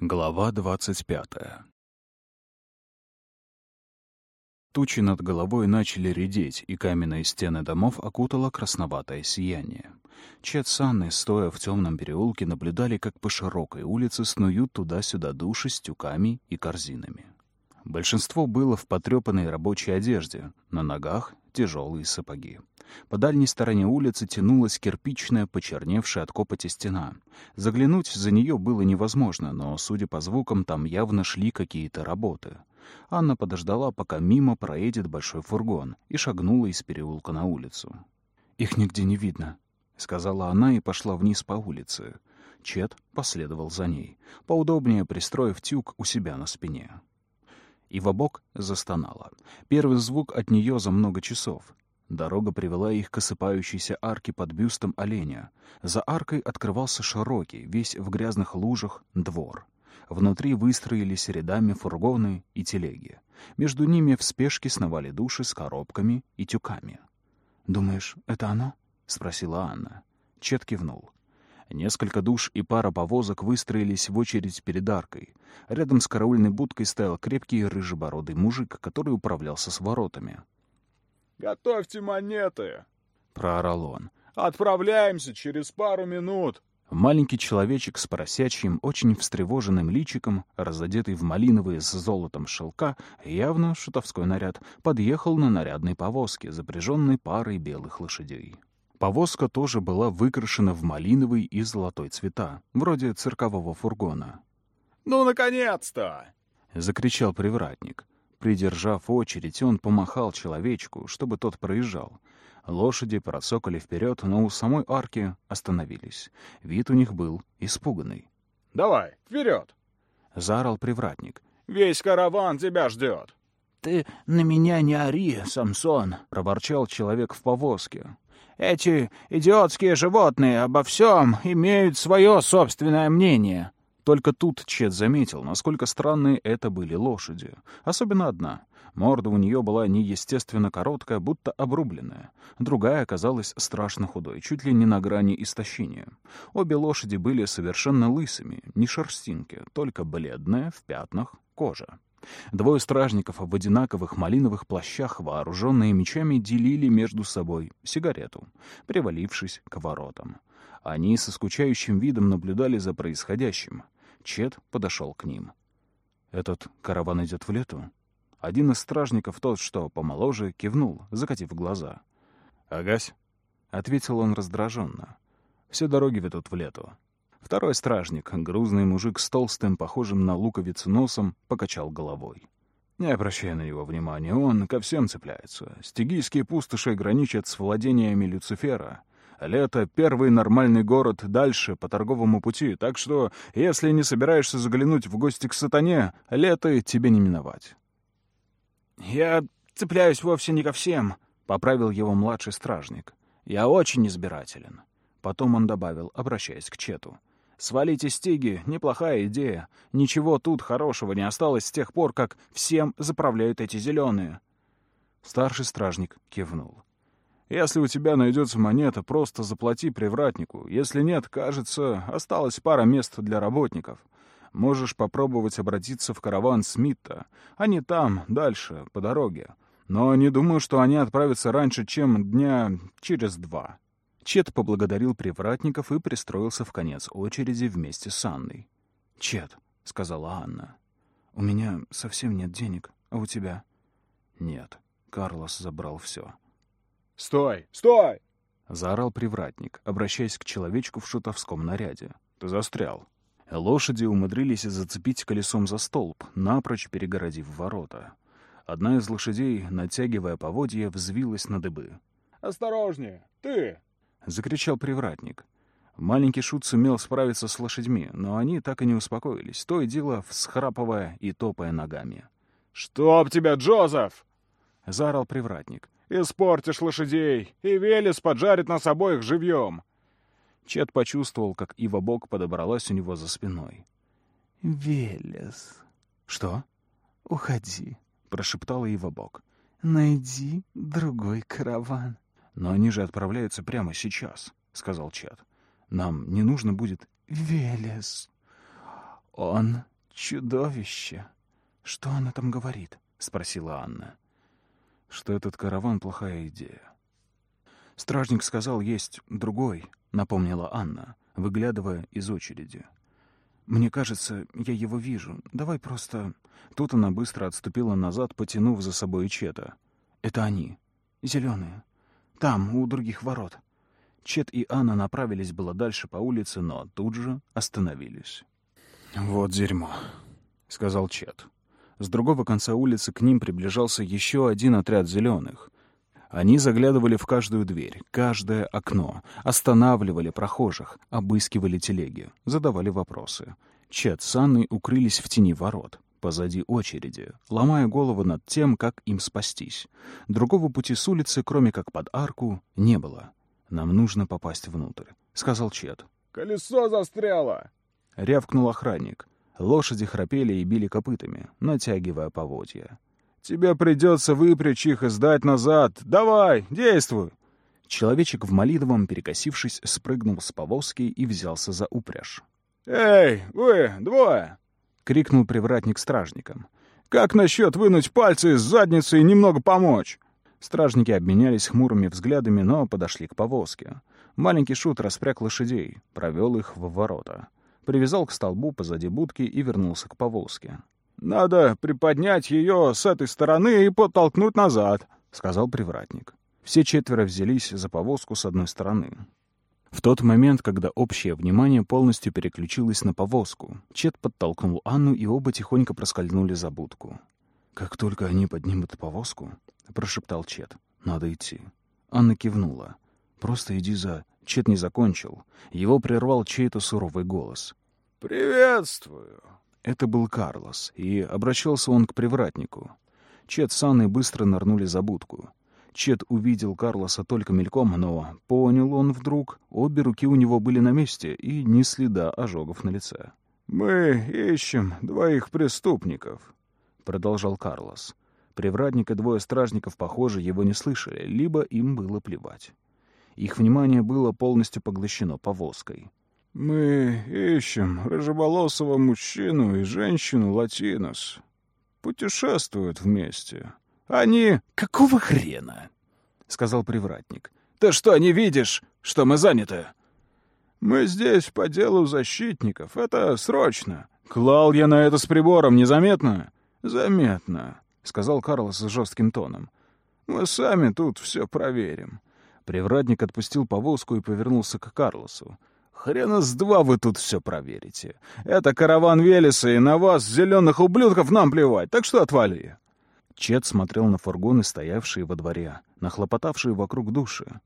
Глава двадцать пятая Тучи над головой начали редеть, и каменные стены домов окутало красноватое сияние. Чет с Анной, стоя в темном переулке, наблюдали, как по широкой улице снуют туда-сюда души с тюками и корзинами. Большинство было в потрепанной рабочей одежде, на ногах тяжелые сапоги. По дальней стороне улицы тянулась кирпичная, почерневшая от копоти стена. Заглянуть за нее было невозможно, но, судя по звукам, там явно шли какие-то работы — Анна подождала, пока мимо проедет большой фургон, и шагнула из переулка на улицу. «Их нигде не видно», — сказала она и пошла вниз по улице. Чет последовал за ней, поудобнее пристроив тюк у себя на спине. И в обок застонала. Первый звук от нее за много часов. Дорога привела их к осыпающейся арке под бюстом оленя. За аркой открывался широкий, весь в грязных лужах, двор. Внутри выстроились рядами фургоны и телеги. Между ними в спешке сновали души с коробками и тюками. «Думаешь, это оно?» — спросила Анна. Чет кивнул. Несколько душ и пара повозок выстроились в очередь перед аркой. Рядом с караульной будкой стоял крепкий рыжебородый мужик, который управлялся с воротами. «Готовьте монеты!» — проорал он. «Отправляемся через пару минут!» Маленький человечек с поросячьим, очень встревоженным личиком, разодетый в малиновые с золотом шелка, явно шутовской наряд, подъехал на нарядной повозке, запряженной парой белых лошадей. Повозка тоже была выкрашена в малиновый и золотой цвета, вроде циркового фургона. «Ну, наконец-то!» — закричал привратник. Придержав очередь, он помахал человечку, чтобы тот проезжал. Лошади процокали вперед, но у самой арки остановились. Вид у них был испуганный. «Давай, вперед!» — заорал привратник. «Весь караван тебя ждет!» «Ты на меня не ори, Самсон!» — проворчал человек в повозке. «Эти идиотские животные обо всем имеют свое собственное мнение». Только тут Чет заметил, насколько странные это были лошади. Особенно одна — Морда у нее была неестественно короткая, будто обрубленная. Другая оказалась страшно худой, чуть ли не на грани истощения. Обе лошади были совершенно лысыми, не шерстинки, только бледная, в пятнах, кожа. Двое стражников в одинаковых малиновых плащах, вооруженные мечами, делили между собой сигарету, привалившись к воротам. Они со скучающим видом наблюдали за происходящим. Чет подошел к ним. «Этот караван идет в лету?» Один из стражников, тот, что помоложе, кивнул, закатив глаза. «Агась», — ответил он раздраженно. «Все дороги ведут в лету». Второй стражник, грузный мужик с толстым, похожим на луковицу носом, покачал головой. Не обращая на него внимания, он ко всем цепляется. Стигийские пустоши граничат с владениями Люцифера. Лето — первый нормальный город дальше, по торговому пути, так что, если не собираешься заглянуть в гости к сатане, лето тебе не миновать. «Я цепляюсь вовсе не ко всем», — поправил его младший стражник. «Я очень избирателен». Потом он добавил, обращаясь к Чету. «Свалите стиги — неплохая идея. Ничего тут хорошего не осталось с тех пор, как всем заправляют эти зеленые». Старший стражник кивнул. «Если у тебя найдется монета, просто заплати привратнику. Если нет, кажется, осталось пара мест для работников. Можешь попробовать обратиться в караван Смита. Они там, дальше, по дороге. Но не думаю, что они отправятся раньше, чем дня через два». Чет поблагодарил привратников и пристроился в конец очереди вместе с Анной. «Чет», — сказала Анна, — «у меня совсем нет денег, а у тебя?» «Нет». Карлос забрал все. «Стой! Стой!» — заорал привратник, обращаясь к человечку в шутовском наряде. «Ты застрял». Лошади умудрились зацепить колесом за столб, напрочь перегородив ворота. Одна из лошадей, натягивая поводья, взвилась на дыбы. «Осторожнее! Ты!» — закричал привратник. Маленький шут сумел справиться с лошадьми, но они так и не успокоились, то и дело всхрапывая и топая ногами. «Чтоб тебя, Джозеф!» — заорал привратник. «Испортишь лошадей, и Велес поджарит нас обоих живьем!» Чет почувствовал, как Ива Бог подобралась у него за спиной. «Велес». «Что?» «Уходи», — прошептала Ива Бог. «Найди другой караван». «Но они же отправляются прямо сейчас», — сказал Чет. «Нам не нужно будет...» «Велес, «Он чудовище!» «Что она там говорит?» — спросила Анна. «Что этот караван — плохая идея». «Стражник сказал, есть другой», — напомнила Анна, выглядывая из очереди. «Мне кажется, я его вижу. Давай просто...» Тут она быстро отступила назад, потянув за собой Чета. «Это они. Зеленые. Там, у других ворот». Чет и Анна направились было дальше по улице, но тут же остановились. «Вот дерьмо», — сказал Чет. С другого конца улицы к ним приближался еще один отряд зеленых. Они заглядывали в каждую дверь, каждое окно, останавливали прохожих, обыскивали телеги, задавали вопросы. Чет с Анной укрылись в тени ворот, позади очереди, ломая голову над тем, как им спастись. Другого пути с улицы, кроме как под арку, не было. «Нам нужно попасть внутрь», — сказал Чет. «Колесо застряло!» — рявкнул охранник. Лошади храпели и били копытами, натягивая поводья. «Тебе придется выпрячь их и сдать назад! Давай, действуй!» Человечек в молитвом, перекосившись, спрыгнул с повозки и взялся за упряжь. «Эй, вы, двое!» — крикнул привратник стражникам. «Как насчет вынуть пальцы из задницы и немного помочь?» Стражники обменялись хмурыми взглядами, но подошли к повозке. Маленький шут распряг лошадей, провел их в ворота. Привязал к столбу позади будки и вернулся к повозке. «Надо приподнять ее с этой стороны и подтолкнуть назад», — сказал привратник. Все четверо взялись за повозку с одной стороны. В тот момент, когда общее внимание полностью переключилось на повозку, Чет подтолкнул Анну, и оба тихонько проскользнули за будку. «Как только они поднимут повозку», — прошептал Чет, — «надо идти». Анна кивнула. «Просто иди за...» Чет не закончил. Его прервал чей-то суровый голос. «Приветствую!» Это был Карлос, и обращался он к привратнику. Чет с Анной быстро нырнули за будку. Чет увидел Карлоса только мельком, но понял он вдруг, обе руки у него были на месте и ни следа ожогов на лице. «Мы ищем двоих преступников», — продолжал Карлос. Привратник и двое стражников, похоже, его не слышали, либо им было плевать. Их внимание было полностью поглощено повозкой. «Мы ищем рыжеволосого мужчину и женщину Латинос. Путешествуют вместе. Они...» «Какого хрена?» — сказал привратник. «Ты что, не видишь, что мы заняты?» «Мы здесь по делу защитников. Это срочно». «Клал я на это с прибором, незаметно?» «Заметно», — сказал Карлос с жестким тоном. «Мы сами тут все проверим». Привратник отпустил повозку и повернулся к Карлосу. Хрена с два вы тут все проверите. Это караван Велеса, и на вас, зеленых ублюдков, нам плевать, так что отвали. Чет смотрел на фургоны, стоявшие во дворе, нахлопотавшие вокруг души.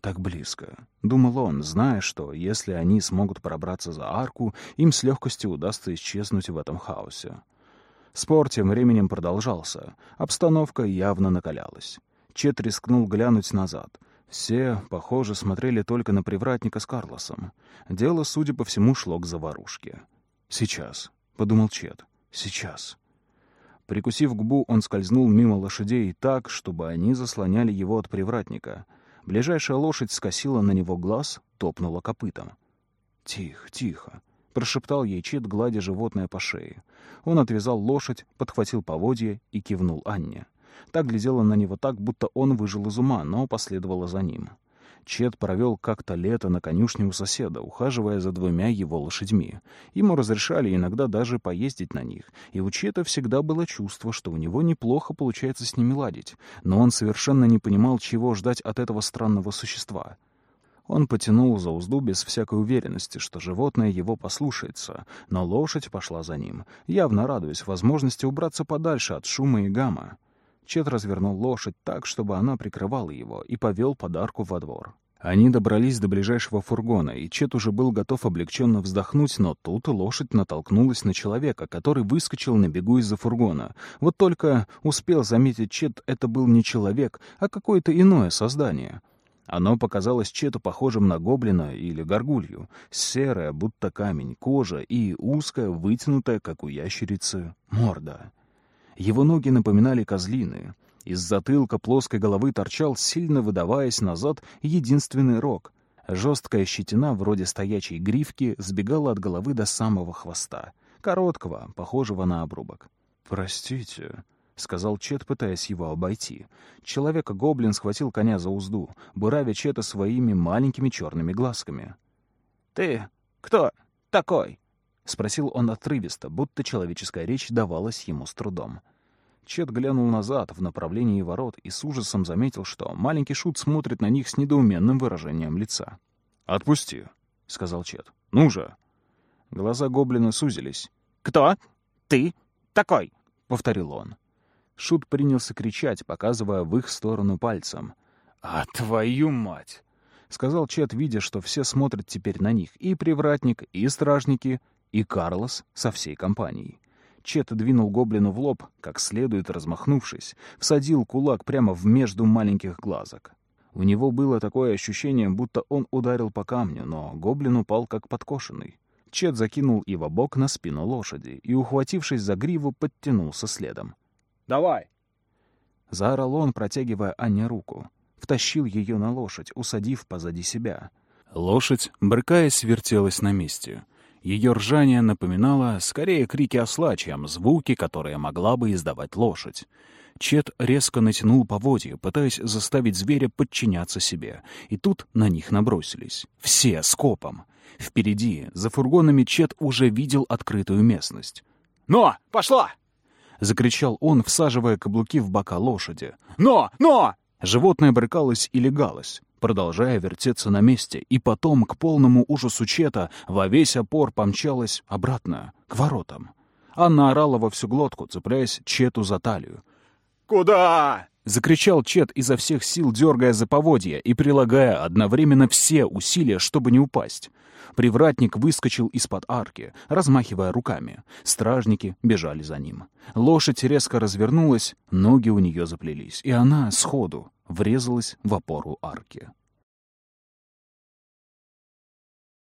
Так близко. Думал он, зная, что, если они смогут пробраться за арку, им с легкостью удастся исчезнуть в этом хаосе. Спор тем временем продолжался. Обстановка явно накалялась. Чет рискнул глянуть назад. Все, похоже, смотрели только на привратника с Карлосом. Дело, судя по всему, шло к заварушке. «Сейчас», — подумал Чет, — «сейчас». Прикусив губу, он скользнул мимо лошадей так, чтобы они заслоняли его от привратника. Ближайшая лошадь скосила на него глаз, топнула копытом. «Тихо, тихо», — прошептал ей Чет, гладя животное по шее. Он отвязал лошадь, подхватил поводья и кивнул Анне. Так глядела на него так, будто он выжил из ума, но последовала за ним. Чет провел как-то лето на конюшне у соседа, ухаживая за двумя его лошадьми. Ему разрешали иногда даже поездить на них, и у Чета всегда было чувство, что у него неплохо получается с ними ладить, но он совершенно не понимал, чего ждать от этого странного существа. Он потянул за узду без всякой уверенности, что животное его послушается, но лошадь пошла за ним, явно радуясь возможности убраться подальше от шума и гамма. Чет развернул лошадь так, чтобы она прикрывала его, и повел подарку во двор. Они добрались до ближайшего фургона, и Чет уже был готов облегченно вздохнуть, но тут лошадь натолкнулась на человека, который выскочил на бегу из-за фургона. Вот только успел заметить Чет, это был не человек, а какое-то иное создание. Оно показалось Чету похожим на гоблина или горгулью. Серая, будто камень, кожа и узкая, вытянутая, как у ящерицы, морда. Его ноги напоминали козлины. Из затылка плоской головы торчал, сильно выдаваясь назад, единственный рог. Жесткая щетина, вроде стоячей гривки, сбегала от головы до самого хвоста. короткого, похожего на обрубок. «Простите», — сказал Чет, пытаясь его обойти. Человека-гоблин схватил коня за узду, буравя Чета своими маленькими черными глазками. «Ты кто такой?» — спросил он отрывисто, будто человеческая речь давалась ему с трудом. Чет глянул назад, в направлении ворот, и с ужасом заметил, что маленький шут смотрит на них с недоуменным выражением лица. «Отпусти», — сказал Чет. «Ну же!» Глаза гоблина сузились. «Кто ты такой?» — повторил он. Шут принялся кричать, показывая в их сторону пальцем. «А твою мать!» — сказал Чет, видя, что все смотрят теперь на них, и привратник, и стражники, и Карлос со всей компанией. Чет двинул гоблину в лоб, как следует размахнувшись, всадил кулак прямо в между маленьких глазок. У него было такое ощущение, будто он ударил по камню, но гоблин упал как подкошенный. Чет закинул его бок на спину лошади и, ухватившись за гриву, подтянулся следом. «Давай!» Заорал он, протягивая Анне руку. Втащил ее на лошадь, усадив позади себя. Лошадь, брыкаясь, вертелась на месте. Ее ржание напоминало скорее крики осла, чем звуки, которые могла бы издавать лошадь. Чет резко натянул поводья, пытаясь заставить зверя подчиняться себе. И тут на них набросились. Все скопом. Впереди, за фургонами, Чет уже видел открытую местность. «Но! Пошла!» — закричал он, всаживая каблуки в бока лошади. «Но! Но!» Животное брыкалось и легалось, продолжая вертеться на месте, и потом, к полному ужасу Чета, во весь опор помчалось обратно, к воротам. Анна орала во всю глотку, цепляясь Чету за талию. «Куда?» — закричал Чет изо всех сил, дергая за поводья и прилагая одновременно все усилия, чтобы не упасть. Привратник выскочил из-под арки, размахивая руками. Стражники бежали за ним. Лошадь резко развернулась, ноги у нее заплелись, и она сходу врезалась в опору арки.